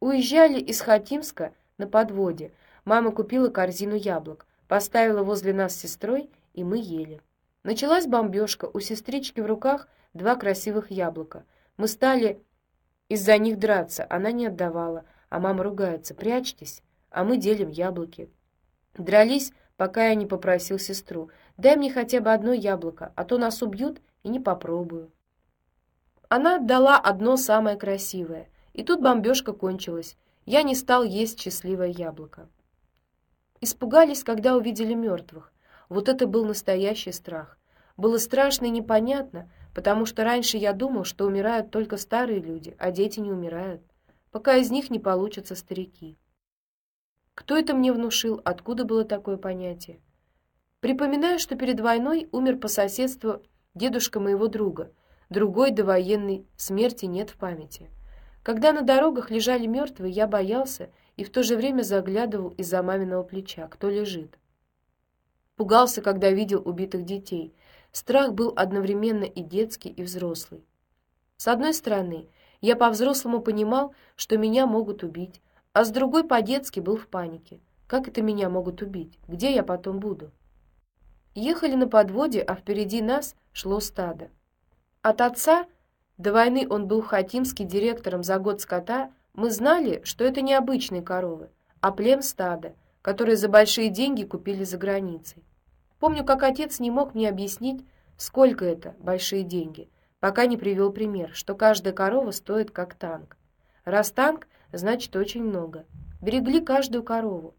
Уезжали из Хатимска на подводе. Мама купила корзину яблок, поставила возле нас с сестрой, и мы ели. Началась бомбежка, у сестрички в руках два красивых яблока. Мы стали из-за них драться, она не отдавала, а мама ругается: "Прячьтесь", а мы делим яблоки. Дрались, пока я не попросил сестру: "Дай мне хотя бы одно яблоко, а то нас убьют и не попробую". Она отдала одно самое красивое, и тут бомбежка кончилась. Я не стал есть счастливое яблоко. Испугались, когда увидели мертвых. Вот это был настоящий страх. Было страшно и непонятно, потому что раньше я думал, что умирают только старые люди, а дети не умирают, пока из них не получатся старики. Кто это мне внушил, откуда было такое понятие? Припоминаю, что перед войной умер по соседству дедушка моего друга. Другой довоенной смерти нет в памяти. Когда на дорогах лежали мертвые, я боялся и в то же время заглядывал из-за маминого плеча, кто лежит. Пугался, когда видел убитых детей. Страх был одновременно и детский, и взрослый. С одной стороны, я по-взрослому понимал, что меня могут убить, а с другой по-детски был в панике. Как это меня могут убить? Где я потом буду? Ехали на подводе, а впереди нас шло стадо. От отца до войны он был хатимский директором за год скота. Мы знали, что это не обычные коровы, а плем стада, которые за большие деньги купили за границей. Помню, как отец не мог мне объяснить, сколько это большие деньги, пока не привел пример, что каждая корова стоит как танк. Раз танк, значит очень много. Берегли каждую корову.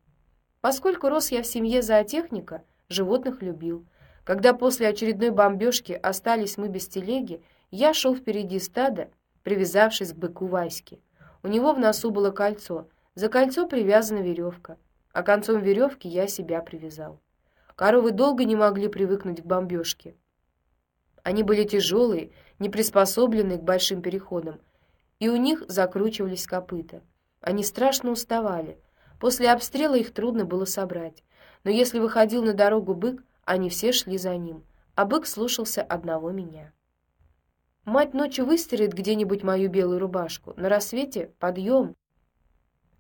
Поскольку рос я в семье зоотехника, животных любил. Когда после очередной бомбежки остались мы без телеги, я шел впереди стада, привязавшись к быку Ваське. У него в носу было кольцо, за кольцо привязана веревка, а концом веревки я себя привязал. Коровы долго не могли привыкнуть к бомбежке. Они были тяжелые, не приспособленные к большим переходам, и у них закручивались копыта. Они страшно уставали. После обстрела их трудно было собрать. Но если выходил на дорогу бык, они все шли за ним, а бык слушался одного меня. Мать ночью выстирает где-нибудь мою белую рубашку. На рассвете подъем!»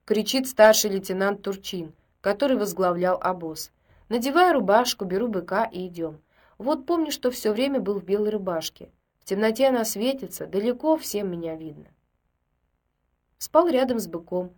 кричит старший лейтенант Турчин, который возглавлял обоз. Надеваю рубашку, беру быка и идем. Вот помню, что все время был в белой рубашке. В темноте она светится, далеко всем меня видно. Спал рядом с быком,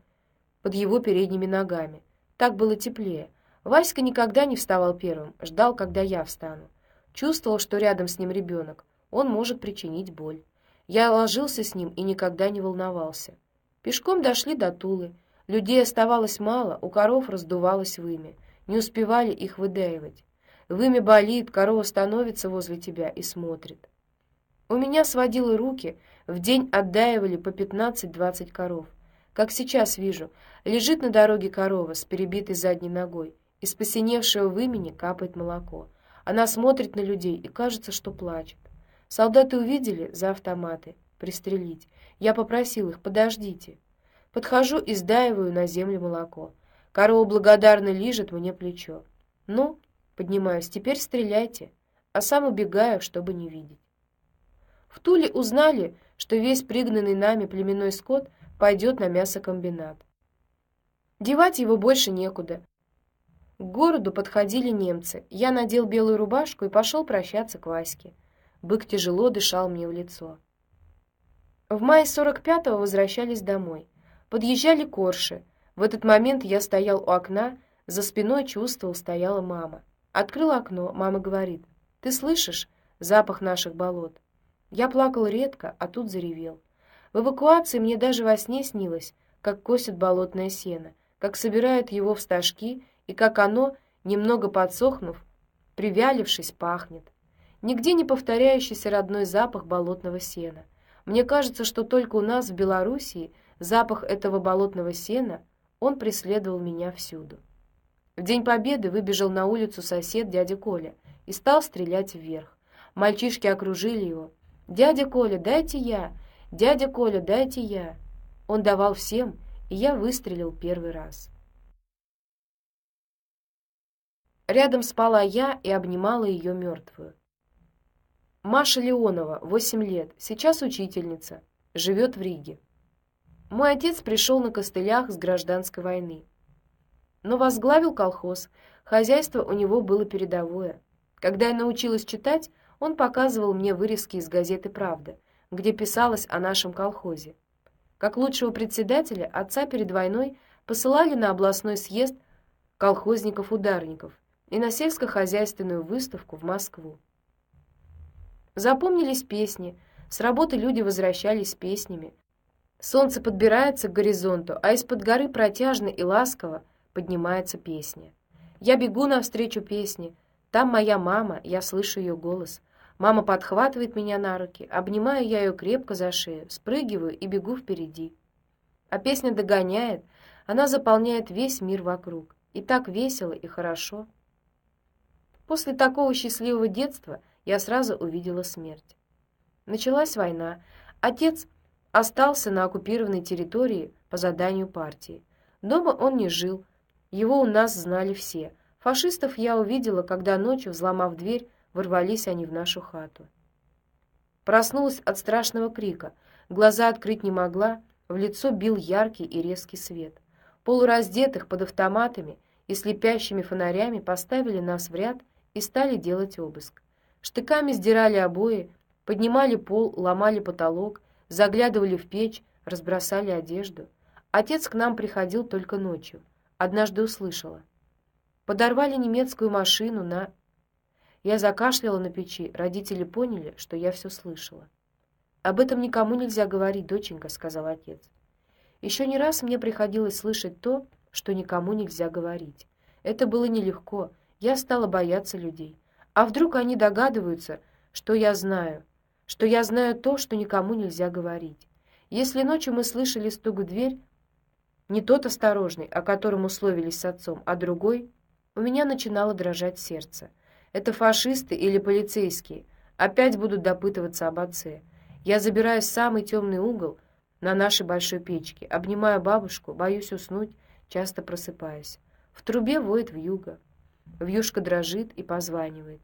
под его передними ногами. Так было теплее. Васька никогда не вставал первым, ждал, когда я встану. Чувствовал, что рядом с ним ребенок он может причинить боль. Я ложился с ним и никогда не волновался. Пешком дошли до Тулы. Людей оставалось мало, у коров раздувалось вымя. Не успевали их выдаивать. Вымя болит, корова становится возле тебя и смотрит. У меня сводило руки, в день отдаивали по 15-20 коров. Как сейчас вижу, лежит на дороге корова с перебитой задней ногой, из посиневшего вымени капает молоко. Она смотрит на людей и кажется, что плачет. Солдаты увидели за автоматы пристрелить. Я попросил их: "Подождите". Подхожу и сдаиваю на землю молоко. Корова благодарно лижет мне плечо. Ну, поднимаюсь, теперь стреляйте, а сам убегаю, чтобы не видеть. В Туле узнали, что весь пригнанный нами племенной скот пойдет на мясокомбинат. Девать его больше некуда. К городу подходили немцы. Я надел белую рубашку и пошел прощаться к Ваське. Бык тяжело дышал мне в лицо. В мае 45-го возвращались домой. Подъезжали корши. В этот момент я стоял у окна, за спиной чувствовал, стояла мама. Открыл окно, мама говорит: "Ты слышишь запах наших болот?" Я плакал редко, а тут заревел. В эвакуации мне даже во сне снилось, как косят болотное сено, как собирают его в стажки и как оно, немного подсохнув, привялившись, пахнет. Нигде не повторяющийся родной запах болотного сена. Мне кажется, что только у нас в Белоруссии запах этого болотного сена, он преследовал меня всюду. В день победы выбежал на улицу сосед дядя Коля и стал стрелять вверх. Мальчишки окружили его. Дядя Коля, дайте я. Дядя Коля, дайте я. Он давал всем, и я выстрелил первый раз. Рядом спала я и обнимала ее мертвую. Маша Леонова, 8 лет, сейчас учительница, живет в Риге. Мой отец пришел на костылях с гражданской войны. Но возглавил колхоз, хозяйство у него было передовое. Когда я научилась читать, он показывал мне вырезки из газеты «Правда», где писалось о нашем колхозе. Как лучшего председателя отца перед войной посылали на областной съезд колхозников-ударников и на сельскохозяйственную выставку в Москву. Запомнились песни, с работы люди возвращались с песнями. Солнце подбирается к горизонту, а из-под горы протяжно и ласково поднимается песня. Я бегу навстречу песне. Там моя мама, я слышу ее голос. Мама подхватывает меня на руки, обнимаю я ее крепко за шею, спрыгиваю и бегу впереди. А песня догоняет, она заполняет весь мир вокруг. И так весело и хорошо. После такого счастливого детства я сразу увидела смерть. Началась война. Отец остался на оккупированной территории по заданию партии. Дома он не жил. Его у нас знали все. Фашистов я увидела, когда ночью, взломав дверь, ворвались они в нашу хату. Проснулась от страшного крика. Глаза открыть не могла, в лицо бил яркий и резкий свет. Полураздетых под автоматами и слепящими фонарями поставили нас в ряд и стали делать обыск. Штыками сдирали обои, поднимали пол, ломали потолок, заглядывали в печь, разбросали одежду. Отец к нам приходил только ночью. Однажды услышала. Подорвали немецкую машину на я закашляла на печи. Родители поняли, что я все слышала. Об этом никому нельзя говорить, доченька, сказал отец. Еще не раз мне приходилось слышать то, что никому нельзя говорить. Это было нелегко. Я стала бояться людей. А вдруг они догадываются, что я знаю, что я знаю то, что никому нельзя говорить. Если ночью мы слышали стук в дверь, не тот осторожный, о котором условились с отцом, а другой, у меня начинало дрожать сердце. Это фашисты или полицейские. Опять будут допытываться об отце. Я забираюсь в самый темный угол на нашей большой печке, обнимаю бабушку, боюсь уснуть, часто просыпаюсь. В трубе воет вьюга. Вьюшка дрожит и позванивает.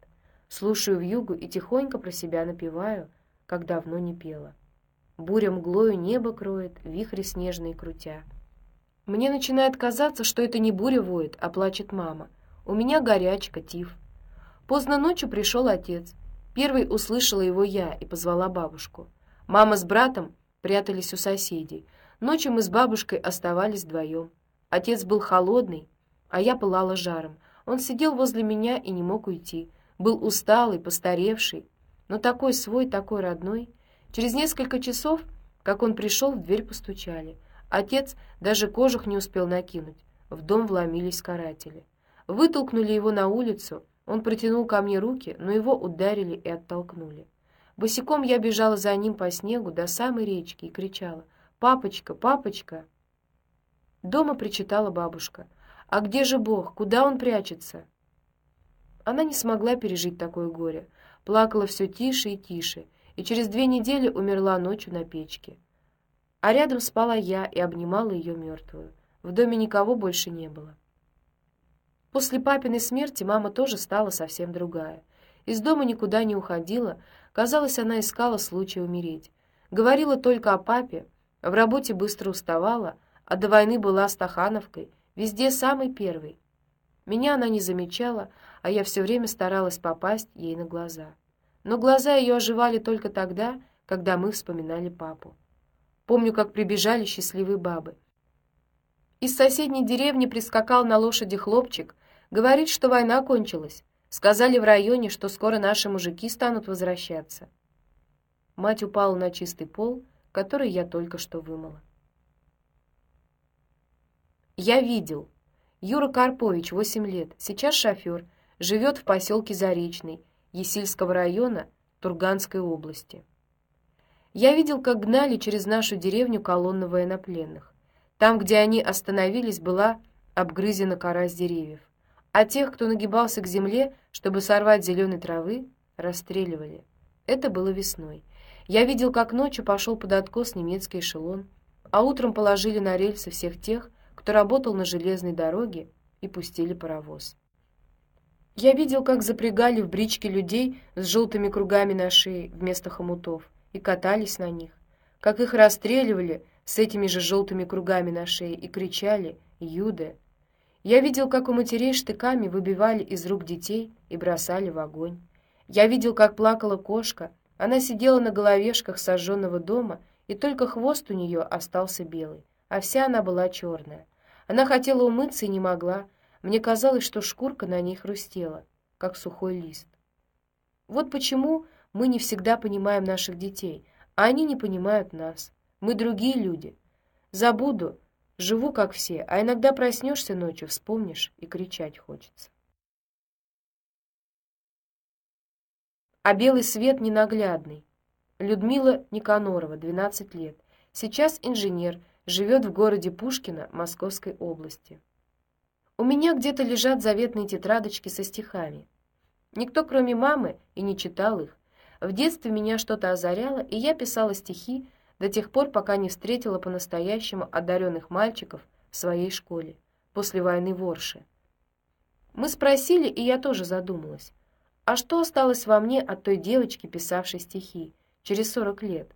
Слушаю вьюгу и тихонько про себя напеваю, как давно не пела. Буря мглою небо кроет, вихри снежные крутя. Мне начинает казаться, что это не буря воет, а плачет мама. У меня горячка, тиф. Поздно ночью пришел отец. Первый услышала его я и позвала бабушку. Мама с братом прятались у соседей. Ночью мы с бабушкой оставались вдвоем. Отец был холодный, а я пылала жаром. Он сидел возле меня и не мог уйти. Был усталый, постаревший, но такой свой, такой родной. Через несколько часов, как он пришел, в дверь постучали. Отец даже кожух не успел накинуть. В дом вломились каратели. Вытолкнули его на улицу, он протянул ко мне руки, но его ударили и оттолкнули. Босиком я бежала за ним по снегу до самой речки и кричала: "Папочка, папочка!" Дома причитала бабушка: "А где же Бог? Куда он прячется?" Она не смогла пережить такое горе, плакала все тише и тише, и через две недели умерла ночью на печке. А рядом спала я и обнимала ее мертвую. В доме никого больше не было. После папиной смерти мама тоже стала совсем другая. Из дома никуда не уходила, казалось, она искала случая умереть. Говорила только о папе, в работе быстро уставала, а до войны была стахановкой, везде самой первой. Меня она не замечала, а я все время старалась попасть ей на глаза. Но глаза ее оживали только тогда, когда мы вспоминали папу. Помню, как прибежали счастливые бабы. Из соседней деревни прискакал на лошади хлопчик, Говорит, что война кончилась. Сказали в районе, что скоро наши мужики станут возвращаться. Мать упала на чистый пол, который я только что вымыла. Я видел. Юра Карпович, 8 лет, сейчас шофер, живет в поселке Заречный, Есильского района, Турганской области. Я видел, как гнали через нашу деревню колонну военнопленных. Там, где они остановились, была обгрызена кора с деревьев а тех, кто нагибался к земле, чтобы сорвать зеленой травы, расстреливали. Это было весной. Я видел, как ночью пошел под откос немецкий эшелон, а утром положили на рельсы всех тех, кто работал на железной дороге, и пустили паровоз. Я видел, как запрягали в брички людей с желтыми кругами на шее вместо хомутов и катались на них, как их расстреливали с этими же желтыми кругами на шее и кричали «Юде!». Я видел, как у матерей штыками выбивали из рук детей и бросали в огонь. Я видел, как плакала кошка. Она сидела на головешках сожженного дома, и только хвост у нее остался белый, а вся она была черная. Она хотела умыться и не могла. Мне казалось, что шкурка на ней хрустела, как сухой лист. Вот почему мы не всегда понимаем наших детей, а они не понимают нас. Мы другие люди. Забуду, живу как все, а иногда проснешься ночью, вспомнишь и кричать хочется. А белый свет ненаглядный. Людмила Никанорова, 12 лет. Сейчас инженер, живет в городе Пушкино Московской области. У меня где-то лежат заветные тетрадочки со стихами. Никто, кроме мамы, и не читал их. В детстве меня что-то озаряло, и я писала стихи до тех пор, пока не встретила по-настоящему одаренных мальчиков в своей школе, после войны в Орше. Мы спросили, и я тоже задумалась. А что осталось во мне от той девочки, писавшей стихи, через 40 лет?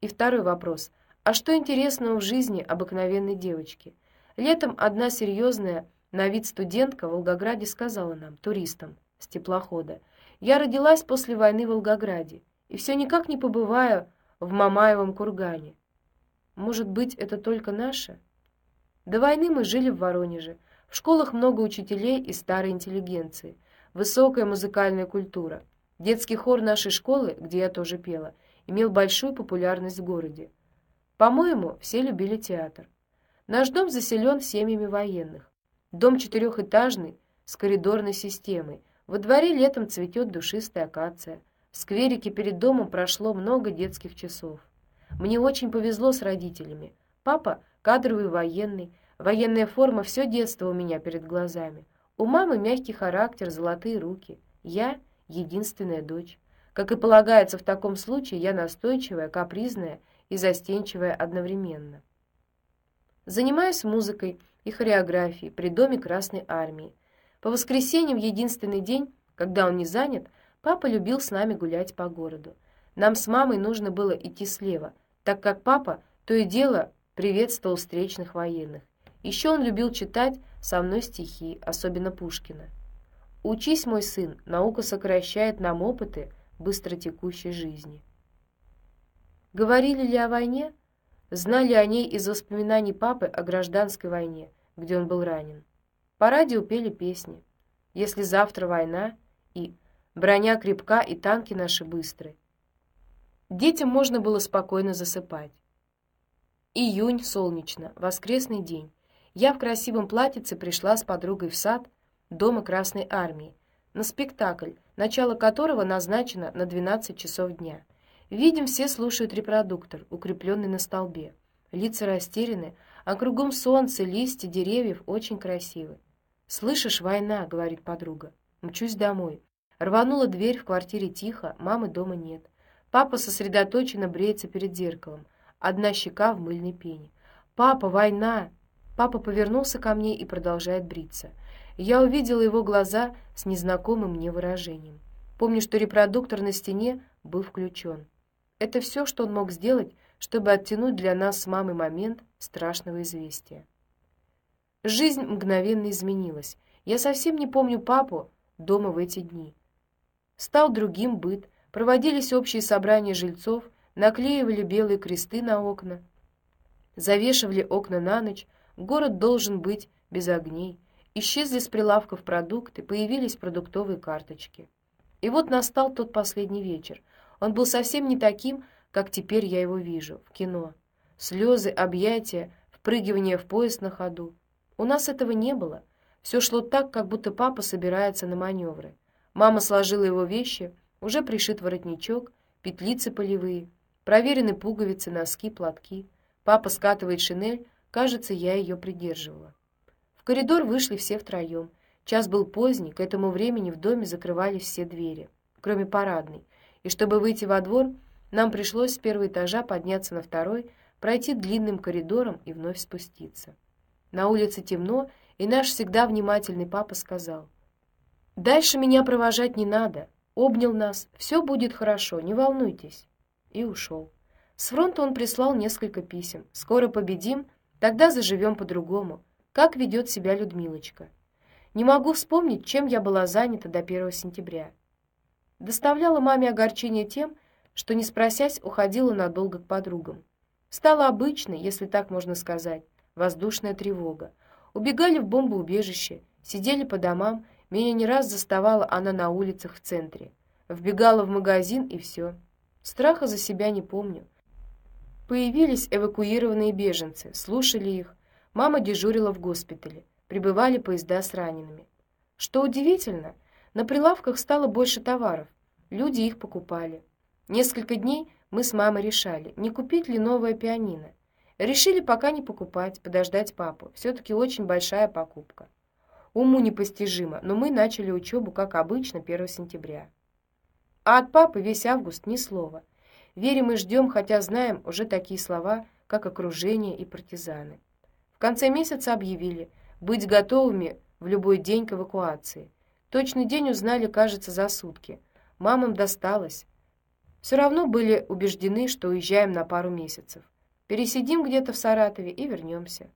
И второй вопрос. А что интересного в жизни обыкновенной девочки? Летом одна серьезная на вид студентка в Волгограде сказала нам, туристам, с теплохода, я родилась после войны в Волгограде и все никак не побываю в Мамаевом кургане. Может быть, это только наше? До войны мы жили в Воронеже. В школах много учителей и старой интеллигенции, высокая музыкальная культура. Детский хор нашей школы, где я тоже пела, имел большую популярность в городе. По-моему, все любили театр. Наш дом заселен семьями военных. Дом четырехэтажный, с коридорной системой, во дворе летом цветет душистая акация. В скверике перед домом прошло много детских часов. Мне очень повезло с родителями. Папа кадровый военный, военная форма все детство у меня перед глазами. У мамы мягкий характер, золотые руки. Я единственная дочь. Как и полагается в таком случае, я настойчивая, капризная и застенчивая одновременно. Занимаюсь музыкой и хореографией при доме Красной армии. По воскресеньям, единственный день, когда он не занят, папа любил с нами гулять по городу. Нам с мамой нужно было идти слева, так как папа то и дело приветствовал встречных военных. Еще он любил читать со мной стихи, особенно Пушкина. Учись, мой сын, наука сокращает нам опыты быстротекущей жизни. Говорили ли о войне? Знали о ней из воспоминаний папы о гражданской войне, где он был ранен. По радио пели песни. Если завтра война и броня крепка и танки наши быстрые. Детям можно было спокойно засыпать. Июнь солнечно, воскресный день. Я в красивом платьице пришла с подругой в сад дома Красной армии на спектакль, начало которого назначено на 12 часов дня. Видим, все слушают репродуктор, укрепленный на столбе. Лица растеряны, а кругом солнце, листья деревьев очень красивы. «Слышишь, война», — говорит подруга. Мчусь домой. Рванула дверь в квартире тихо, мамы дома нет. Папа сосредоточенно бреется перед зеркалом. Одна щека в мыльной пене. «Папа, война!» Папа повернулся ко мне и продолжает бриться. Я увидела его глаза с незнакомым мне выражением. Помню, что репродуктор на стене был включен. Это все, что он мог сделать, чтобы оттянуть для нас с мамой момент страшного известия. Жизнь мгновенно изменилась. Я совсем не помню папу дома в эти дни. Стал другим быт, проводились общие собрания жильцов, наклеивали белые кресты на окна, завешивали окна на ночь. Город должен быть без огней. Исчезли с прилавков продукты, появились продуктовые карточки. И вот настал тот последний вечер. Он был совсем не таким, как теперь я его вижу в кино. Слезы, объятия, впрыгивание в поезд на ходу. У нас этого не было. Все шло так, как будто папа собирается на маневры. Мама сложила его вещи, уже пришит воротничок, петлицы полевые, проверены пуговицы, носки, платки. Папа скатывает шинель, кажется, я ее придерживала. В коридор вышли все втроем. Час был поздний, к этому времени в доме закрывались все двери, кроме парадной. И чтобы выйти во двор, нам пришлось с первого этажа подняться на второй, пройти длинным коридором и вновь спуститься. На улице темно, и наш всегда внимательный папа сказал: "Дальше меня провожать не надо". Обнял нас: "Все будет хорошо, не волнуйтесь". И ушел. С фронта он прислал несколько писем. Скоро победим, тогда заживем по-другому. Как ведет себя Людмилочка? Не могу вспомнить, чем я была занята до 1 сентября. Доставляла маме огорчение тем, что не спросясь, уходила надолго к подругам. Стала обычной, если так можно сказать, воздушная тревога. Убегали в бомбоубежище, сидели по домам, меня не раз заставала она на улицах в центре. Вбегала в магазин и все. Страха за себя не помню. Появились эвакуированные беженцы, слушали их. Мама дежурила в госпитале. Прибывали поезда с ранеными. Что удивительно, на прилавках стало больше товаров. Люди их покупали. Несколько дней мы с мамой решали, не купить ли новое пианино. Решили пока не покупать, подождать папу. все таки очень большая покупка. Уму непостижимо, но мы начали учебу, как обычно, 1 сентября. А от папы весь август ни слова. Верим и ждем, хотя знаем уже такие слова, как окружение и партизаны. В конце месяца объявили быть готовыми в любой день к эвакуации. Точный день узнали, кажется, за сутки. Мамам досталось. Все равно были убеждены, что уезжаем на пару месяцев. Пересидим где-то в Саратове и вернемся.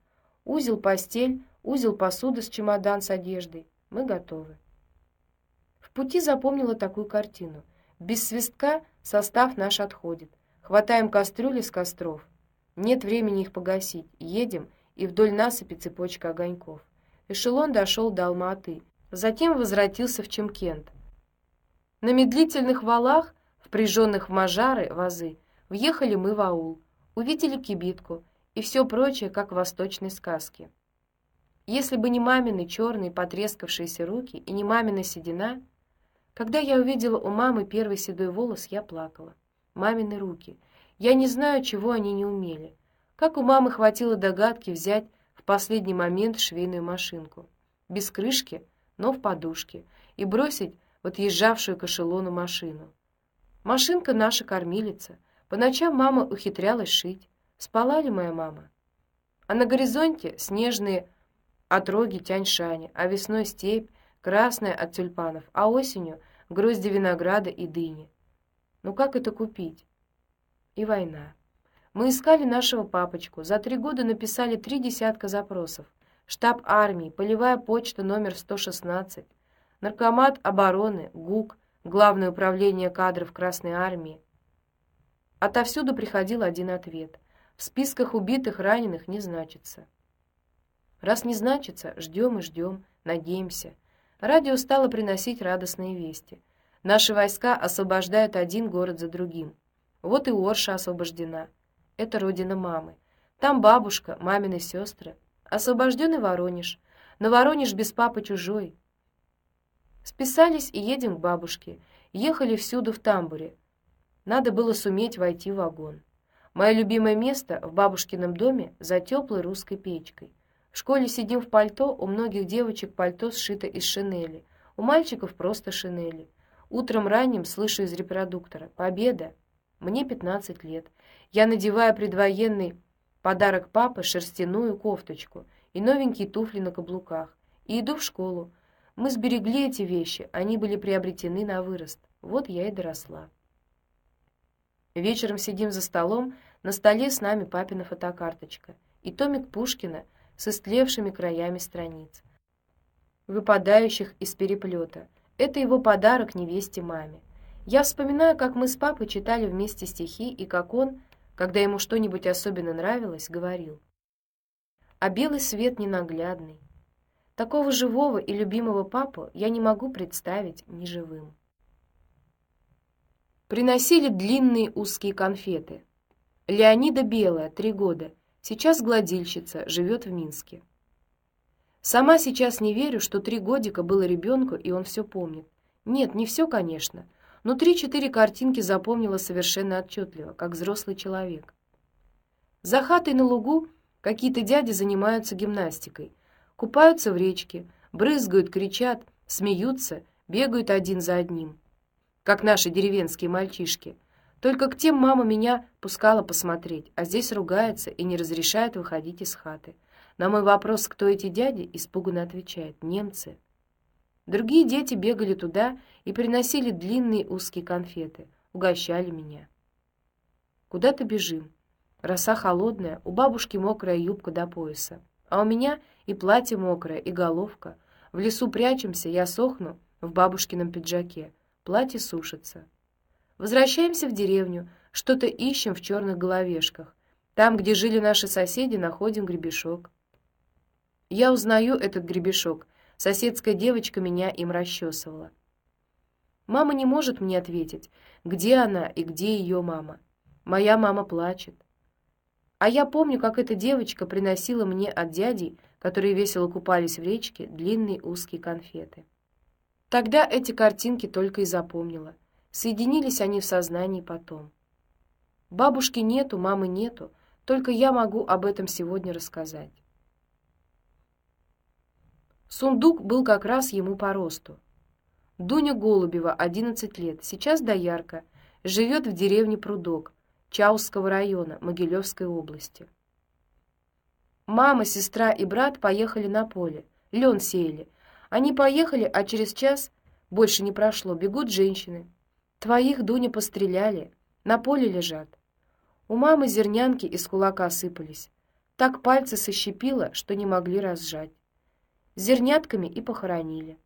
Узел постель, узел посуды с чемодан с одеждой. Мы готовы. В пути запомнила такую картину. Без свистка состав наш отходит. Хватаем кастрюли с костров. Нет времени их погасить. Едем, и вдоль насыпи цепочка огоньков. Эшелон дошел до Алматы, затем возвратился в Чемкент. На медлительных валах, впряженных в мажары вазы, въехали мы в аул, увидели кибитку и все прочее, как в восточной сказке. Если бы не мамины черные потрескавшиеся руки и не мамина седина, когда я увидела у мамы первый седой волос, я плакала. Мамины руки. Я не знаю, чего они не умели. Как у мамы хватило догадки взять в последний момент швейную машинку. Без крышки, но в подушке. И бросить в отъезжавшую к эшелону машину. Машинка наша кормилица. По ночам мама ухитрялась шить. Спала ли моя мама? А на горизонте снежные отроги Тяньшани, а весной степь, красная от тюльпанов, а осенью грозди винограда и дыни. Ну как это купить? И война. Мы искали нашего папочку. За три года написали три десятка запросов. Штаб армии, полевая почта номер 116, наркомат обороны, ГУК, Главное управление кадров Красной армии. Отовсюду приходил один ответ. В списках убитых, раненых не значится. Раз не значится, ждем и ждем, надеемся. Радио стало приносить радостные вести. Наши войска освобождают один город за другим. Вот и Орша освобождена. Это родина мамы. Там бабушка, мамины сестры. Освобожден и Воронеж. Но Воронеж без папы чужой. Списались и едем к бабушке. Ехали всюду в тамбуре. Надо было суметь войти в вагон. Мое любимое место в бабушкином доме за теплой русской печкой. В школе сидим в пальто, у многих девочек пальто сшито из шинели, у мальчиков просто шинели. Утром ранним слышу из репродуктора: "Победа". Мне 15 лет. Я надеваю предвоенный подарок папы шерстяную кофточку и новенькие туфли на каблуках и иду в школу. Мы сберегли эти вещи, они были приобретены на вырост. Вот я и доросла. Вечером сидим за столом, на столе с нами папина фотокарточка и томик Пушкина с истлевшими краями страниц, выпадающих из переплета. Это его подарок невесте маме. Я вспоминаю, как мы с папой читали вместе стихи и как он, когда ему что-нибудь особенно нравилось, говорил: "А белый свет ненаглядный. Такого живого и любимого папу я не могу представить ни живым". Приносили длинные узкие конфеты. Леонида Белая, три года, Сейчас гладильщица, живет в Минске. Сама сейчас не верю, что три годика было ребенку, и он все помнит. Нет, не все, конечно, но три-четыре картинки запомнила совершенно отчетливо, как взрослый человек. За хатой на лугу какие-то дяди занимаются гимнастикой, купаются в речке, брызгают, кричат, смеются, бегают один за одним, как наши деревенские мальчишки — только к тем мама меня пускала посмотреть, а здесь ругается и не разрешает выходить из хаты. На мой вопрос, кто эти дяди, испуганно отвечает: немцы. Другие дети бегали туда и приносили длинные узкие конфеты, угощали меня. Куда-то бежим. Роса холодная, у бабушки мокрая юбка до пояса. А у меня и платье мокрое, и головка. В лесу прячемся, я сохну в бабушкином пиджаке. Платье сушится. Возвращаемся в деревню, что-то ищем в черных головешках. Там, где жили наши соседи, находим гребешок. Я узнаю этот гребешок. Соседская девочка меня им расчесывала. Мама не может мне ответить, где она и где ее мама. Моя мама плачет. А я помню, как эта девочка приносила мне от дядей, которые весело купались в речке, длинные узкие конфеты. Тогда эти картинки только и запомнила. Соединились они в сознании потом. Бабушки нету, мамы нету, только я могу об этом сегодня рассказать. Сундук был как раз ему по росту. Дуня Голубева, 11 лет, сейчас доярка, живет в деревне Прудок, Чаусского района, Могилевской области. Мама, сестра и брат поехали на поле, лен сеяли. Они поехали, а через час, больше не прошло, бегут женщины. Твоих, Дуня, постреляли, на поле лежат. У мамы зернянки из кулака сыпались. Так пальцы сощепило, что не могли разжать. Зернятками и похоронили.